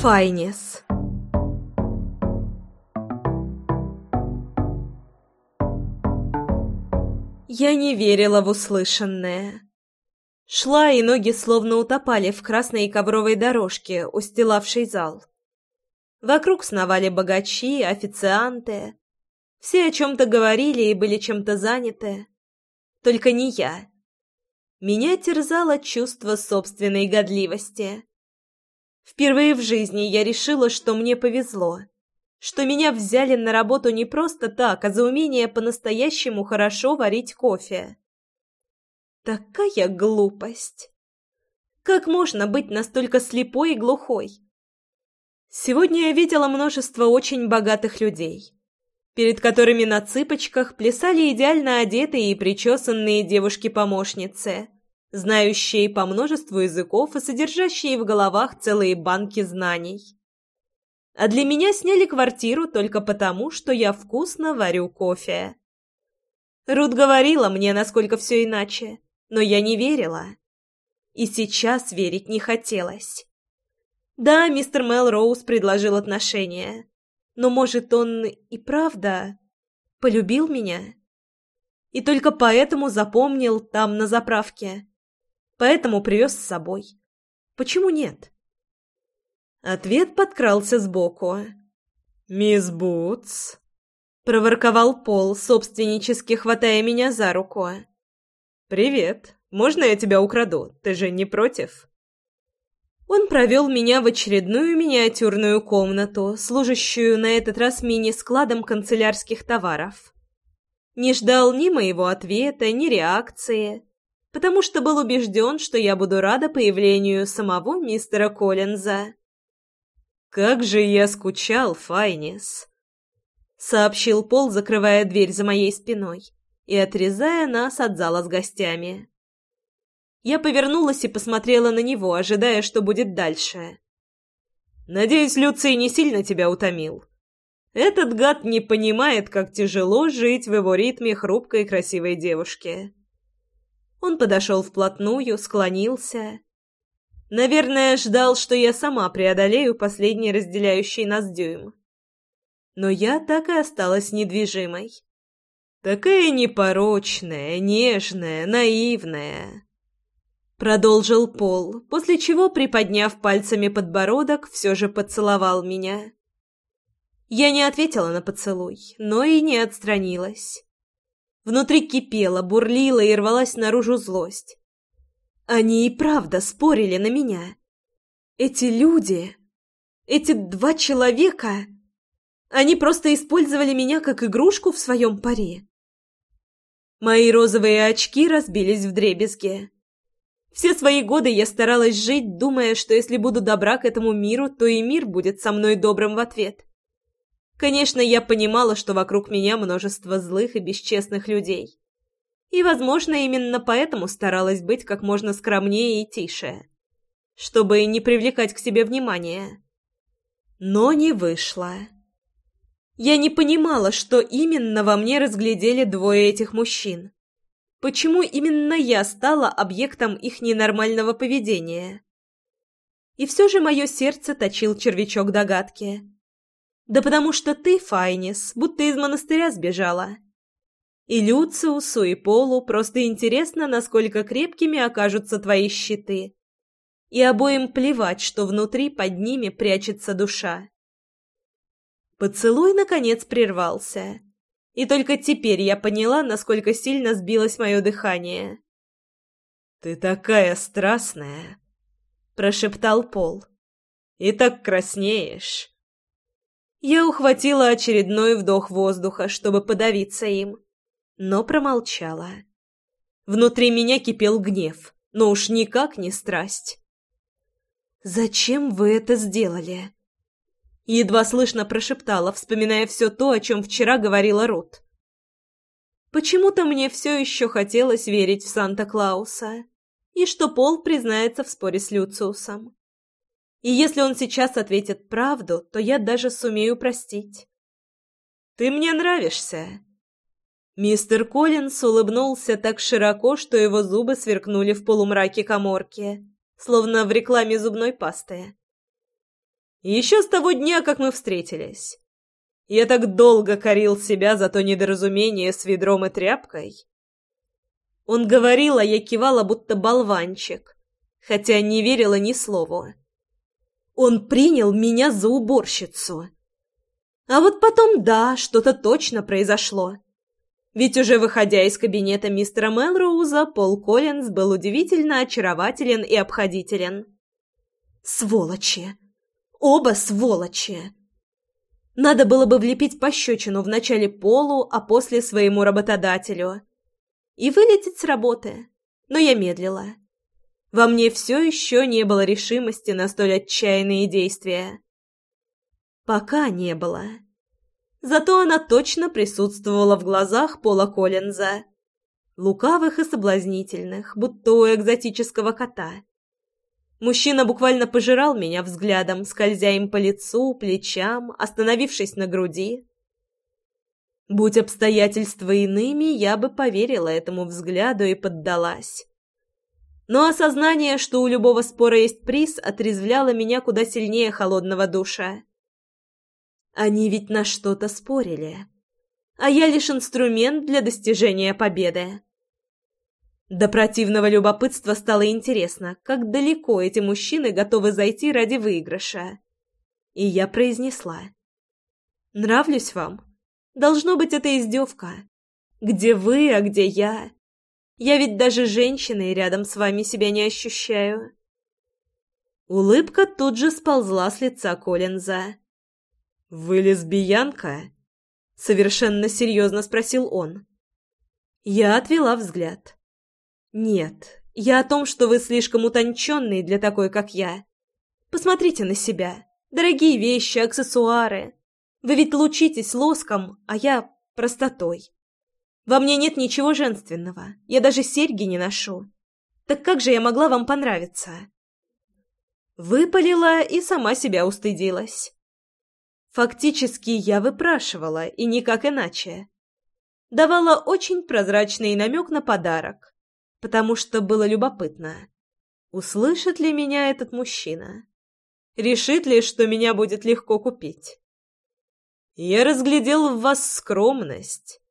Файнис. Я не верила в услышанное. Шла, и ноги словно утопали в красной ковровой дорожке, устилавшей зал. Вокруг сновали богачи, официанты. Все о чем-то говорили и были чем-то заняты. Только не я. Меня терзало чувство собственной годливости. Впервые в жизни я решила, что мне повезло, что меня взяли на работу не просто так, а за умение по-настоящему хорошо варить кофе. Такая глупость! Как можно быть настолько слепой и глухой? Сегодня я видела множество очень богатых людей, перед которыми на цыпочках плясали идеально одетые и причесанные девушки-помощницы, знающие по множеству языков и содержащие в головах целые банки знаний. А для меня сняли квартиру только потому, что я вкусно варю кофе. Рут говорила мне, насколько все иначе, но я не верила. И сейчас верить не хотелось. Да, мистер Мелроуз предложил отношения. Но, может, он и правда полюбил меня? И только поэтому запомнил там, на заправке. Поэтому привез с собой. Почему нет? Ответ подкрался сбоку. «Мисс Бутс», — проворковал Пол, собственнически хватая меня за руку. «Привет. Можно я тебя украду? Ты же не против?» Он провел меня в очередную миниатюрную комнату, служащую на этот раз мини-складом канцелярских товаров. Не ждал ни моего ответа, ни реакции, потому что был убежден, что я буду рада появлению самого мистера Коллинза. «Как же я скучал, Файнис!» — сообщил Пол, закрывая дверь за моей спиной и отрезая нас от зала с гостями. Я повернулась и посмотрела на него, ожидая, что будет дальше. «Надеюсь, Люций не сильно тебя утомил. Этот гад не понимает, как тяжело жить в его ритме хрупкой красивой девушки». Он подошел вплотную, склонился. Наверное, ждал, что я сама преодолею последний разделяющий нас дюйм. Но я так и осталась недвижимой. Такая непорочная, нежная, наивная. Продолжил Пол, после чего, приподняв пальцами подбородок, все же поцеловал меня. Я не ответила на поцелуй, но и не отстранилась. Внутри кипела, бурлила и рвалась наружу злость. Они и правда спорили на меня. Эти люди, эти два человека, они просто использовали меня как игрушку в своем паре. Мои розовые очки разбились в дребезги. Все свои годы я старалась жить, думая, что если буду добра к этому миру, то и мир будет со мной добрым в ответ. Конечно, я понимала, что вокруг меня множество злых и бесчестных людей. И, возможно, именно поэтому старалась быть как можно скромнее и тише, чтобы не привлекать к себе внимания. Но не вышло. Я не понимала, что именно во мне разглядели двое этих мужчин. Почему именно я стала объектом их ненормального поведения? И все же мое сердце точил червячок догадки. Да потому что ты, Файнис, будто из монастыря сбежала. И Люциусу, и Полу просто интересно, насколько крепкими окажутся твои щиты. И обоим плевать, что внутри под ними прячется душа. Поцелуй, наконец, прервался и только теперь я поняла, насколько сильно сбилось мое дыхание. «Ты такая страстная!» — прошептал Пол. «И так краснеешь!» Я ухватила очередной вдох воздуха, чтобы подавиться им, но промолчала. Внутри меня кипел гнев, но уж никак не страсть. «Зачем вы это сделали?» едва слышно прошептала, вспоминая все то, о чем вчера говорила Рут. Почему-то мне все еще хотелось верить в Санта-Клауса и что Пол признается в споре с Люциусом. И если он сейчас ответит правду, то я даже сумею простить. «Ты мне нравишься!» Мистер Коллинс улыбнулся так широко, что его зубы сверкнули в полумраке коморки, словно в рекламе зубной пасты. Еще с того дня, как мы встретились. Я так долго корил себя за то недоразумение с ведром и тряпкой. Он говорил, а я кивала, будто болванчик, хотя не верила ни слову. Он принял меня за уборщицу. А вот потом, да, что-то точно произошло. Ведь уже выходя из кабинета мистера Мелроуза, Пол Коллинз был удивительно очарователен и обходителен. Сволочи! Оба сволочи! Надо было бы влепить пощечину вначале Полу, а после своему работодателю. И вылететь с работы. Но я медлила. Во мне все еще не было решимости на столь отчаянные действия. Пока не было. Зато она точно присутствовала в глазах Пола Коллинза. Лукавых и соблазнительных, будто у экзотического кота. Мужчина буквально пожирал меня взглядом, скользя им по лицу, плечам, остановившись на груди. Будь обстоятельства иными, я бы поверила этому взгляду и поддалась. Но осознание, что у любого спора есть приз, отрезвляло меня куда сильнее холодного душа. Они ведь на что-то спорили. А я лишь инструмент для достижения победы. До противного любопытства стало интересно, как далеко эти мужчины готовы зайти ради выигрыша. И я произнесла. «Нравлюсь вам? Должно быть, это издевка. Где вы, а где я? Я ведь даже женщиной рядом с вами себя не ощущаю». Улыбка тут же сползла с лица Коллинза. «Вы лесбиянка?» — совершенно серьезно спросил он. Я отвела взгляд. «Нет, я о том, что вы слишком утонченный для такой, как я. Посмотрите на себя. Дорогие вещи, аксессуары. Вы ведь лучитесь лоском, а я простотой. Во мне нет ничего женственного. Я даже серьги не ношу. Так как же я могла вам понравиться?» Выпалила и сама себя устыдилась. Фактически я выпрашивала, и никак иначе. Давала очень прозрачный намек на подарок, потому что было любопытно. Услышит ли меня этот мужчина? Решит ли, что меня будет легко купить? Я разглядел в вас скромность.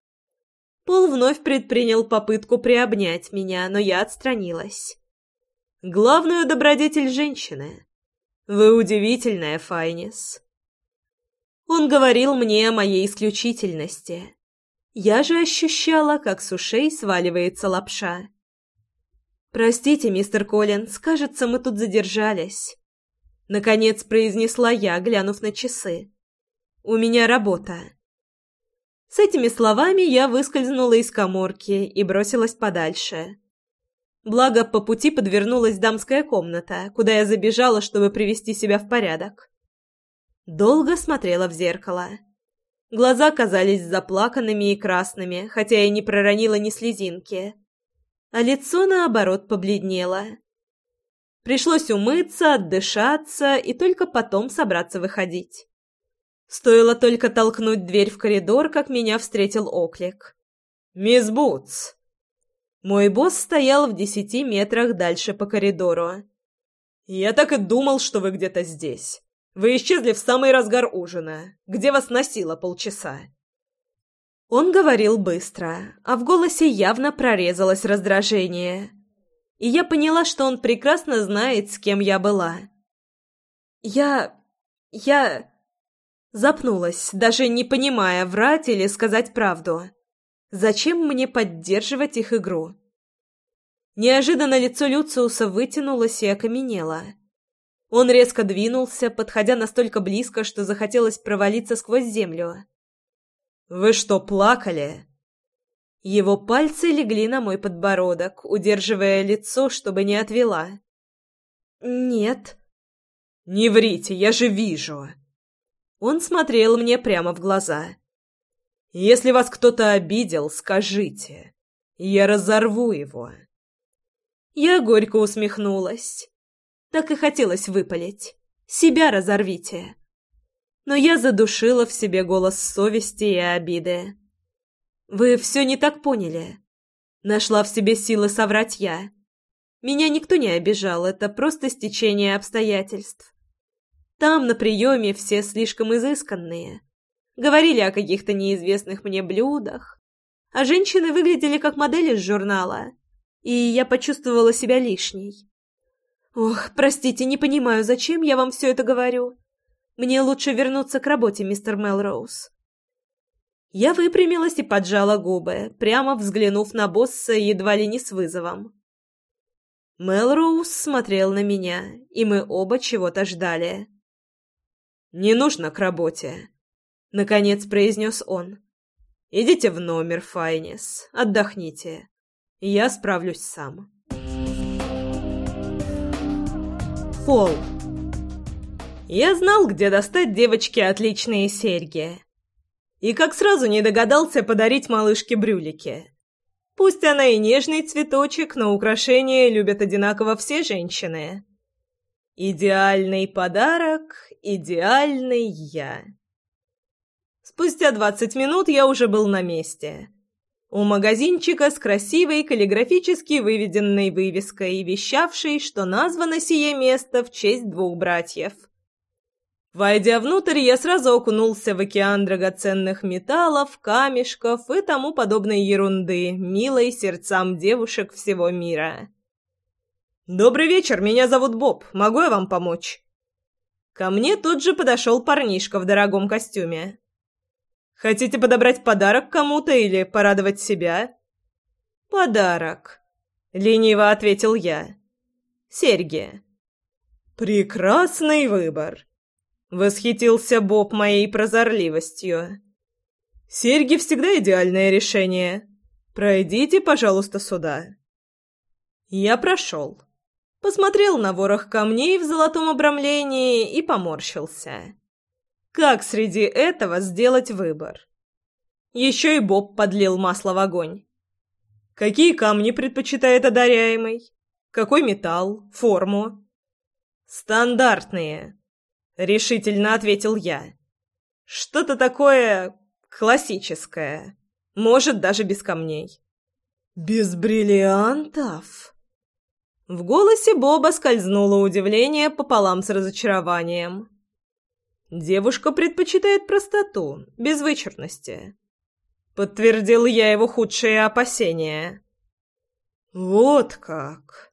Пол вновь предпринял попытку приобнять меня, но я отстранилась. Главную добродетель женщины. Вы удивительная, Файнис. Он говорил мне о моей исключительности. Я же ощущала, как с ушей сваливается лапша. «Простите, мистер Коллинз, кажется, мы тут задержались». Наконец произнесла я, глянув на часы. «У меня работа». С этими словами я выскользнула из коморки и бросилась подальше. Благо, по пути подвернулась дамская комната, куда я забежала, чтобы привести себя в порядок. Долго смотрела в зеркало. Глаза казались заплаканными и красными, хотя и не проронила ни слезинки. А лицо, наоборот, побледнело. Пришлось умыться, отдышаться и только потом собраться выходить. Стоило только толкнуть дверь в коридор, как меня встретил оклик. «Мисс Бутс!» Мой босс стоял в десяти метрах дальше по коридору. «Я так и думал, что вы где-то здесь. Вы исчезли в самый разгар ужина. Где вас носило полчаса?» Он говорил быстро, а в голосе явно прорезалось раздражение. И я поняла, что он прекрасно знает, с кем я была. «Я... я...» Запнулась, даже не понимая, врать или сказать правду. «Зачем мне поддерживать их игру?» Неожиданно лицо Люциуса вытянулось и окаменело. Он резко двинулся, подходя настолько близко, что захотелось провалиться сквозь землю. «Вы что, плакали?» Его пальцы легли на мой подбородок, удерживая лицо, чтобы не отвела. «Нет». «Не врите, я же вижу». Он смотрел мне прямо в глаза. «Если вас кто-то обидел, скажите. Я разорву его». Я горько усмехнулась. Так и хотелось выпалить. Себя разорвите. Но я задушила в себе голос совести и обиды. Вы все не так поняли. Нашла в себе силы соврать я. Меня никто не обижал, это просто стечение обстоятельств. Там на приеме все слишком изысканные. Говорили о каких-то неизвестных мне блюдах. А женщины выглядели как модели из журнала. И я почувствовала себя лишней. Ох, простите, не понимаю, зачем я вам все это говорю. Мне лучше вернуться к работе, мистер Мелроуз. Я выпрямилась и поджала губы, прямо взглянув на босса едва ли не с вызовом. Мелроуз смотрел на меня, и мы оба чего-то ждали. «Не нужно к работе», — наконец произнес он. «Идите в номер, Файнис, отдохните. Я справлюсь сам». Пол. Я знал, где достать девочке отличные серьги. И как сразу не догадался подарить малышке брюлики. Пусть она и нежный цветочек, но украшения любят одинаково все женщины. Идеальный подарок, идеальный я. Спустя двадцать минут я уже был на месте. У магазинчика с красивой каллиграфически выведенной вывеской, вещавшей, что названо сие место в честь двух братьев. Войдя внутрь, я сразу окунулся в океан драгоценных металлов, камешков и тому подобной ерунды, милой сердцам девушек всего мира. «Добрый вечер, меня зовут Боб. Могу я вам помочь?» Ко мне тут же подошел парнишка в дорогом костюме. «Хотите подобрать подарок кому-то или порадовать себя?» «Подарок», — лениво ответил я. «Серьги». «Прекрасный выбор», Восхитился Боб моей прозорливостью. «Серьги всегда идеальное решение. Пройдите, пожалуйста, сюда». Я прошел. Посмотрел на ворох камней в золотом обрамлении и поморщился. Как среди этого сделать выбор? Еще и Боб подлил масло в огонь. Какие камни предпочитает одаряемый? Какой металл? Форму? Стандартные. — решительно ответил я. «Что-то такое классическое. Может, даже без камней». «Без бриллиантов?» В голосе Боба скользнуло удивление пополам с разочарованием. «Девушка предпочитает простоту, без вычурности». Подтвердил я его худшие опасения. «Вот как!»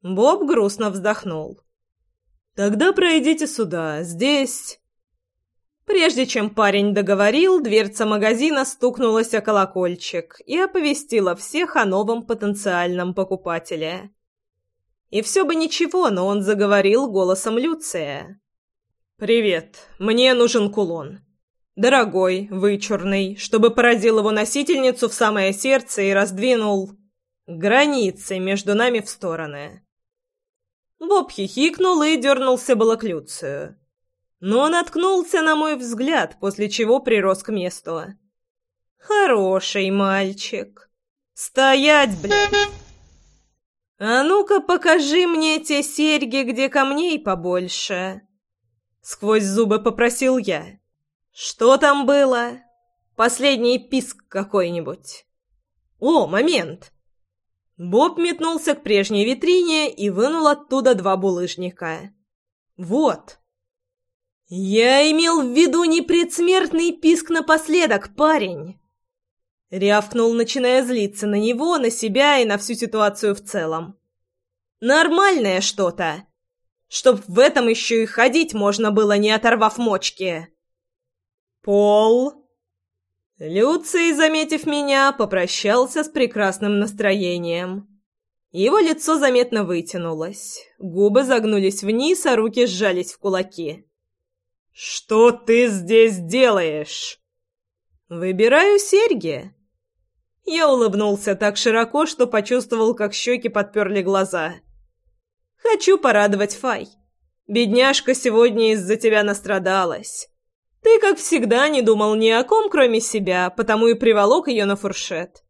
Боб грустно вздохнул. «Тогда пройдите сюда, здесь...» Прежде чем парень договорил, дверца магазина стукнулась о колокольчик и оповестила всех о новом потенциальном покупателе. И все бы ничего, но он заговорил голосом Люция. «Привет, мне нужен кулон. Дорогой, вычурный, чтобы поразил его носительницу в самое сердце и раздвинул границы между нами в стороны. Боб хихикнул и дернулся было к Люцию. Но наткнулся на мой взгляд, после чего прирос к месту. «Хороший мальчик. Стоять, блядь!» «А ну-ка покажи мне те серьги, где камней побольше!» Сквозь зубы попросил я. «Что там было? Последний писк какой-нибудь?» «О, момент! Боб метнулся к прежней витрине и вынул оттуда два булыжника. «Вот!» «Я имел в виду не предсмертный писк напоследок, парень!» Рявкнул, начиная злиться на него, на себя и на всю ситуацию в целом. «Нормальное что-то! Чтоб в этом еще и ходить можно было, не оторвав мочки!» «Пол!» Люций, заметив меня, попрощался с прекрасным настроением. Его лицо заметно вытянулось, губы загнулись вниз, а руки сжались в кулаки. «Что ты здесь делаешь?» «Выбираю серьги». Я улыбнулся так широко, что почувствовал, как щеки подперли глаза. «Хочу порадовать Фай. Бедняжка сегодня из-за тебя настрадалась. Ты, как всегда, не думал ни о ком, кроме себя, потому и приволок ее на фуршет.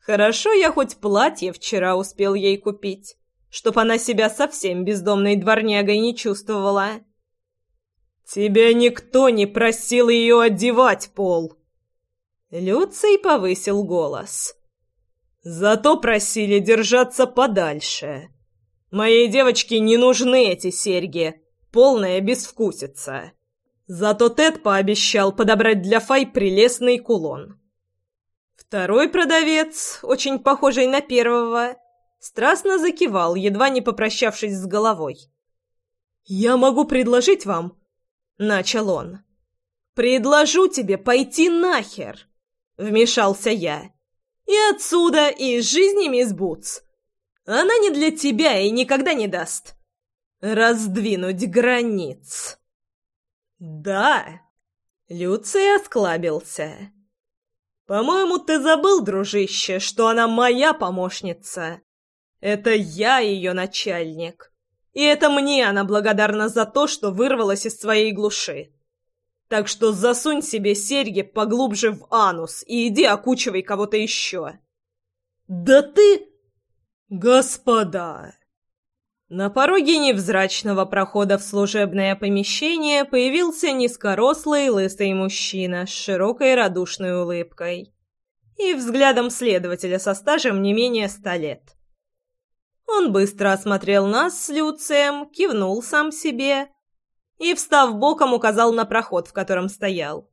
Хорошо, я хоть платье вчера успел ей купить, чтоб она себя совсем бездомной дворнягой не чувствовала. Тебя никто не просил ее одевать, Пол. Люций повысил голос. Зато просили держаться подальше. Моей девочке не нужны эти серьги. полная безвкусица. Зато Тед пообещал подобрать для Фай прелестный кулон. Второй продавец, очень похожий на первого, страстно закивал, едва не попрощавшись с головой. «Я могу предложить вам...» — начал он. «Предложу тебе пойти нахер!» — вмешался я. «И отсюда, и из жизни мисс Бутс. Она не для тебя и никогда не даст. Раздвинуть границ». «Да!» — Люций осклабился. «По-моему, ты забыл, дружище, что она моя помощница. Это я ее начальник. И это мне она благодарна за то, что вырвалась из своей глуши. Так что засунь себе серьги поглубже в анус и иди окучивай кого-то еще». «Да ты...» «Господа!» На пороге невзрачного прохода в служебное помещение появился низкорослый лысый мужчина с широкой радушной улыбкой и взглядом следователя со стажем не менее ста лет. Он быстро осмотрел нас с Люцием, кивнул сам себе и, встав боком, указал на проход, в котором стоял.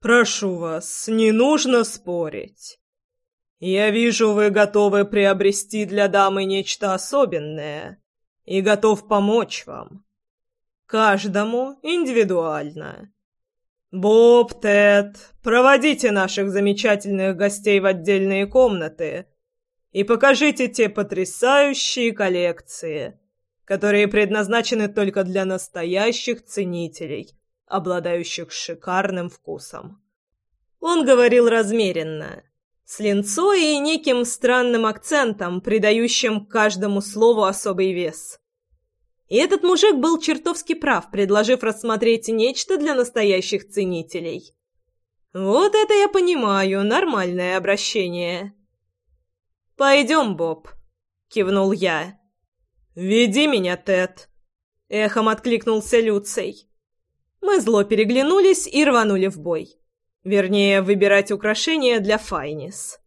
«Прошу вас, не нужно спорить. Я вижу, вы готовы приобрести для дамы нечто особенное и готов помочь вам. Каждому индивидуально. Боб, Тед, проводите наших замечательных гостей в отдельные комнаты и покажите те потрясающие коллекции, которые предназначены только для настоящих ценителей, обладающих шикарным вкусом. Он говорил размеренно, с линцой и неким странным акцентом, придающим каждому слову особый вес. И этот мужик был чертовски прав, предложив рассмотреть нечто для настоящих ценителей. Вот это я понимаю, нормальное обращение. «Пойдем, Боб», — кивнул я. «Веди меня, Тед», — эхом откликнулся Люций. Мы зло переглянулись и рванули в бой. Вернее, выбирать украшения для Файнис.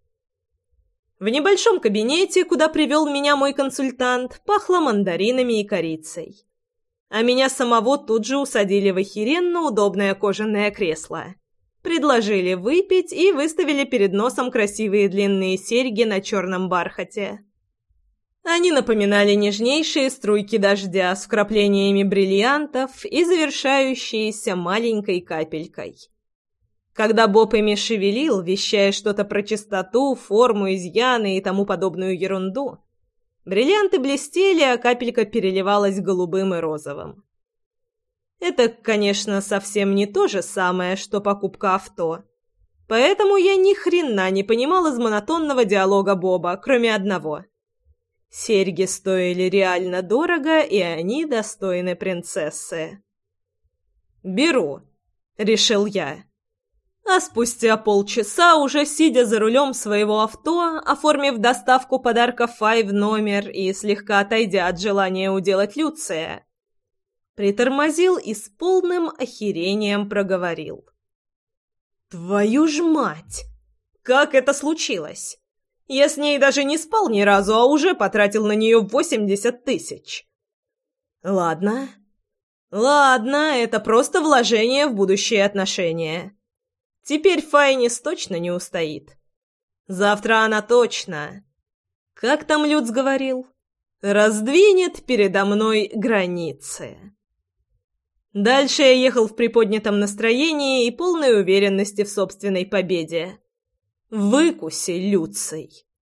В небольшом кабинете, куда привел меня мой консультант, пахло мандаринами и корицей. А меня самого тут же усадили в охеренно удобное кожаное кресло. Предложили выпить и выставили перед носом красивые длинные серьги на черном бархате. Они напоминали нежнейшие струйки дождя с вкраплениями бриллиантов и завершающиеся маленькой капелькой. Когда Боб ими шевелил, вещая что-то про чистоту, форму, изъяны и тому подобную ерунду, бриллианты блестели, а капелька переливалась голубым и розовым. Это, конечно, совсем не то же самое, что покупка авто. Поэтому я ни хрена не понимал из монотонного диалога Боба, кроме одного. Серьги стоили реально дорого, и они достойны принцессы. «Беру», — решил я. А спустя полчаса, уже сидя за рулем своего авто, оформив доставку подарка Фай в номер и слегка отойдя от желания уделать Люция, притормозил и с полным охерением проговорил. «Твою ж мать! Как это случилось? Я с ней даже не спал ни разу, а уже потратил на нее восемьдесят тысяч!» «Ладно. Ладно, это просто вложение в будущие отношения». Теперь Файнис точно не устоит. Завтра она точно... Как там Люц говорил? Раздвинет передо мной границы. Дальше я ехал в приподнятом настроении и полной уверенности в собственной победе. Выкуси, Люций.